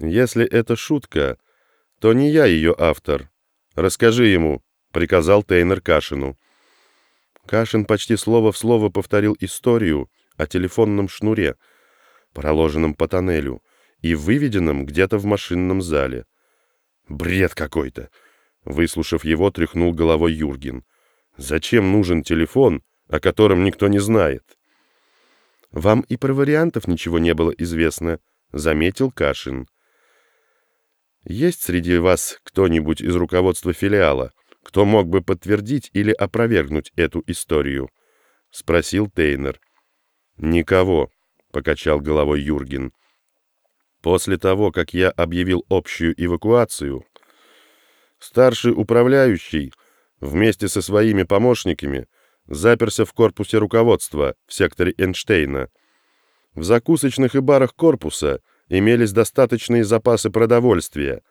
Если это шутка, то не я ее автор. Расскажи ему, — приказал Тейнер Кашину. Кашин почти слово в слово повторил историю о телефонном шнуре, проложенном по тоннелю и выведенном где-то в машинном зале. Бред какой-то! Выслушав его, тряхнул головой Юрген. Зачем нужен телефон, о котором никто не знает? Вам и про вариантов ничего не было известно, заметил Кашин. Есть среди вас кто-нибудь из руководства филиала, кто мог бы подтвердить или опровергнуть эту историю? Спросил Тейнер. Никого, покачал головой Юрген. После того, как я объявил общую эвакуацию, старший управляющий вместе со своими помощниками заперся в корпусе руководства в секторе Эйнштейна. В закусочных и барах корпуса имелись достаточные запасы продовольствия,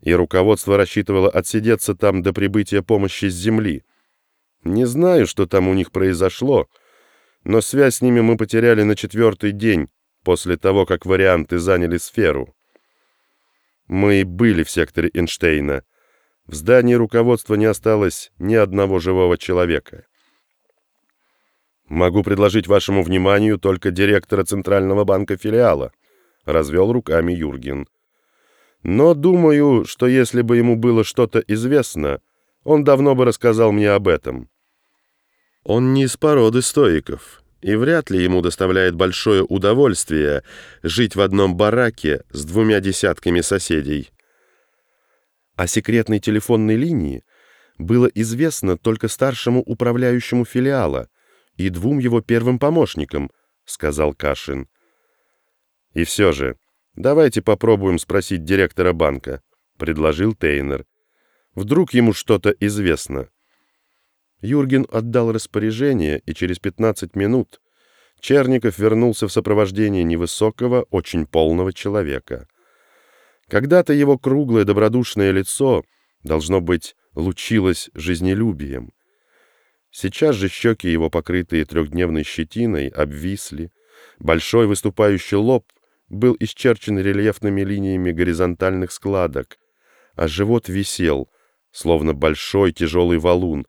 и руководство рассчитывало отсидеться там до прибытия помощи с земли. Не знаю, что там у них произошло, но связь с ними мы потеряли на четвертый день после того, как варианты заняли сферу. Мы были в секторе Эйнштейна. В здании руководства не осталось ни одного живого человека. Могу предложить вашему вниманию только директора Центрального банка филиала, развел руками Юрген. Но думаю, что если бы ему было что-то известно, он давно бы рассказал мне об этом. Он не из породы стоиков, и вряд ли ему доставляет большое удовольствие жить в одном бараке с двумя десятками соседей. О секретной телефонной линии было известно только старшему управляющему филиала и двум его первым помощникам, сказал Кашин. И все же, давайте попробуем спросить директора банка, предложил Тейнер. Вдруг ему что-то известно. Юрген отдал распоряжение, и через 15 минут Черников вернулся в сопровождении невысокого, очень полного человека. Когда-то его круглое добродушное лицо, должно быть, лучилось жизнелюбием. Сейчас же щеки его, покрытые трехдневной щетиной, обвисли, большой выступающий лоб был исчерчен рельефными линиями горизонтальных складок, а живот висел, словно большой тяжелый валун,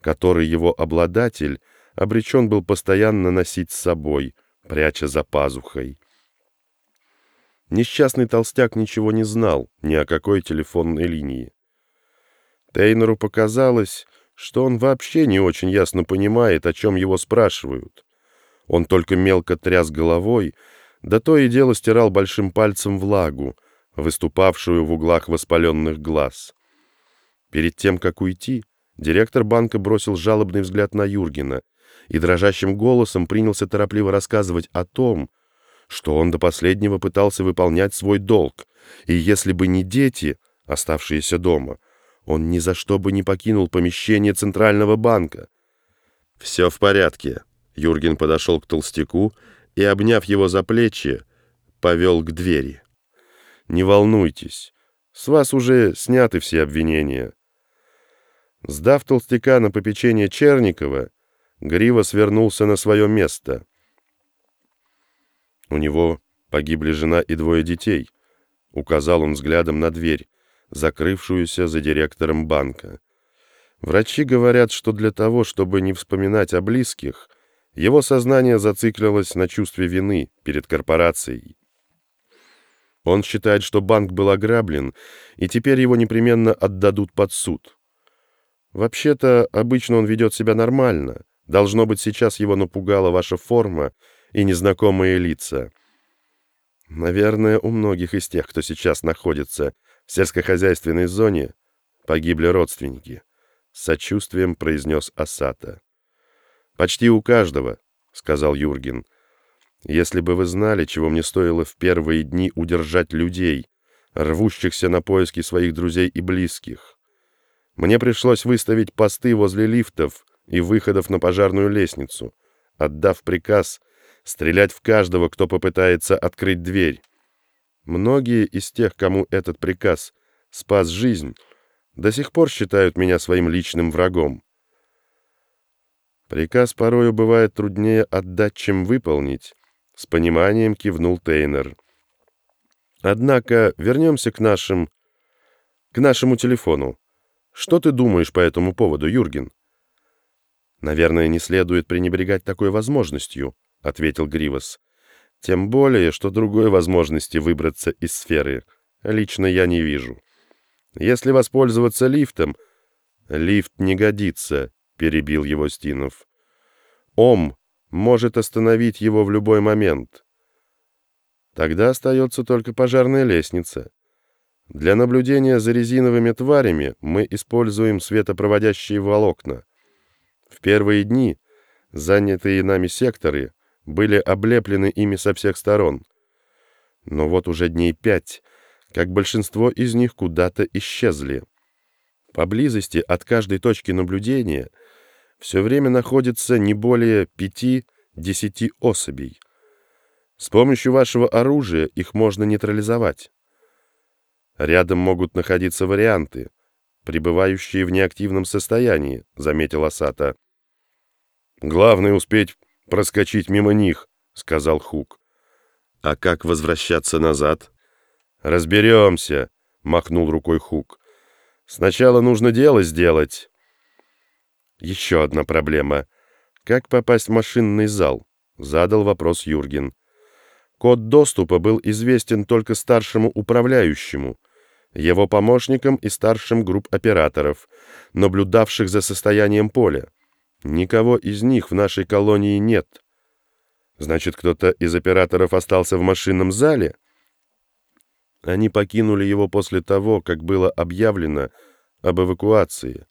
который его обладатель обречен был постоянно носить с собой, пряча за пазухой. Несчастный толстяк ничего не знал ни о какой телефонной линии. Тейнеру показалось, что он вообще не очень ясно понимает, о чем его спрашивают. Он только мелко тряс головой, да то и дело стирал большим пальцем влагу, выступавшую в углах воспаленных глаз. Перед тем, как уйти, Директор банка бросил жалобный взгляд на Юргена и дрожащим голосом принялся торопливо рассказывать о том, что он до последнего пытался выполнять свой долг, и если бы не дети, оставшиеся дома, он ни за что бы не покинул помещение Центрального банка. «Все в порядке», — Юрген подошел к толстяку и, обняв его за плечи, повел к двери. «Не волнуйтесь, с вас уже сняты все обвинения». Сдав толстяка на попечение Черникова, Грива свернулся на свое место. У него погибли жена и двое детей, указал он взглядом на дверь, закрывшуюся за директором банка. Врачи говорят, что для того, чтобы не вспоминать о близких, его сознание зациклилось на чувстве вины перед корпорацией. Он считает, что банк был ограблен, и теперь его непременно отдадут под суд. Вообще-то, обычно он ведет себя нормально. Должно быть, сейчас его напугала ваша форма и незнакомые лица. Наверное, у многих из тех, кто сейчас находится в сельскохозяйственной зоне, погибли родственники. С сочувствием произнес Асата. «Почти у каждого», — сказал Юрген. «Если бы вы знали, чего мне стоило в первые дни удержать людей, рвущихся на поиски своих друзей и близких». Мне пришлось выставить посты возле лифтов и выходов на пожарную лестницу, отдав приказ стрелять в каждого, кто попытается открыть дверь. Многие из тех, кому этот приказ спас жизнь, до сих пор считают меня своим личным врагом. Приказ порою бывает труднее отдать, чем выполнить, с пониманием кивнул Тейнер. Однако вернемся к нашим... к нашему телефону. Что ты думаешь по этому поводу, Юрген?» «Наверное, не следует пренебрегать такой возможностью», — ответил Гривас. «Тем более, что другой возможности выбраться из сферы лично я не вижу. Если воспользоваться лифтом...» «Лифт не годится», — перебил его Стинов. «Ом может остановить его в любой момент. Тогда остается только пожарная лестница. Для наблюдения за резиновыми тварями мы используем светопроводящие волокна. В первые дни занятые нами секторы были облеплены ими со всех сторон. Но вот уже дней пять, как большинство из них куда-то исчезли. Поблизости от каждой точки наблюдения все время находится не более пяти-десяти особей. С помощью вашего оружия их можно нейтрализовать. Рядом могут находиться варианты, пребывающие в неактивном состоянии, заметил Асата. Главное успеть проскочить мимо них, сказал Хук. А как возвращаться назад? Разберемся, махнул рукой Хук. Сначала нужно дело сделать. Еще одна проблема. Как попасть в машинный зал? Задал вопрос Юрген. Код доступа был известен только старшему управляющему — его помощникам и старшим групп операторов, наблюдавших за состоянием поля. Никого из них в нашей колонии нет. Значит, кто-то из операторов остался в машинном зале? Они покинули его после того, как было объявлено об эвакуации.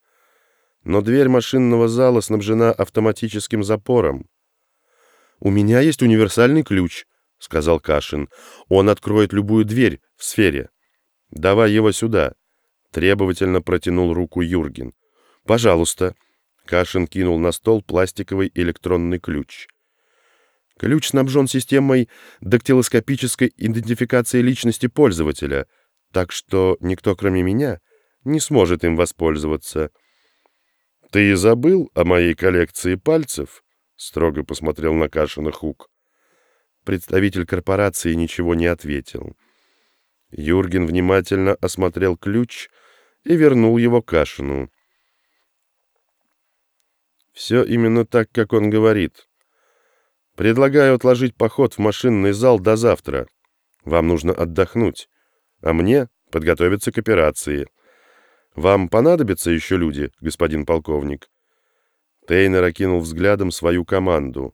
Но дверь машинного зала снабжена автоматическим запором. «У меня есть универсальный ключ», — сказал Кашин. «Он откроет любую дверь в сфере». «Давай его сюда!» — требовательно протянул руку Юрген. «Пожалуйста!» — Кашин кинул на стол пластиковый электронный ключ. Ключ снабжен системой дактилоскопической идентификации личности пользователя, так что никто, кроме меня, не сможет им воспользоваться. «Ты забыл о моей коллекции пальцев?» — строго посмотрел на Кашина Хук. Представитель корпорации ничего не ответил. Юрген внимательно осмотрел ключ и вернул его Кашину. «Все именно так, как он говорит. Предлагаю отложить поход в машинный зал до завтра. Вам нужно отдохнуть, а мне подготовиться к операции. Вам понадобятся еще люди, господин полковник?» Тейнер окинул взглядом свою команду.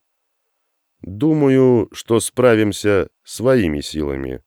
«Думаю, что справимся своими силами».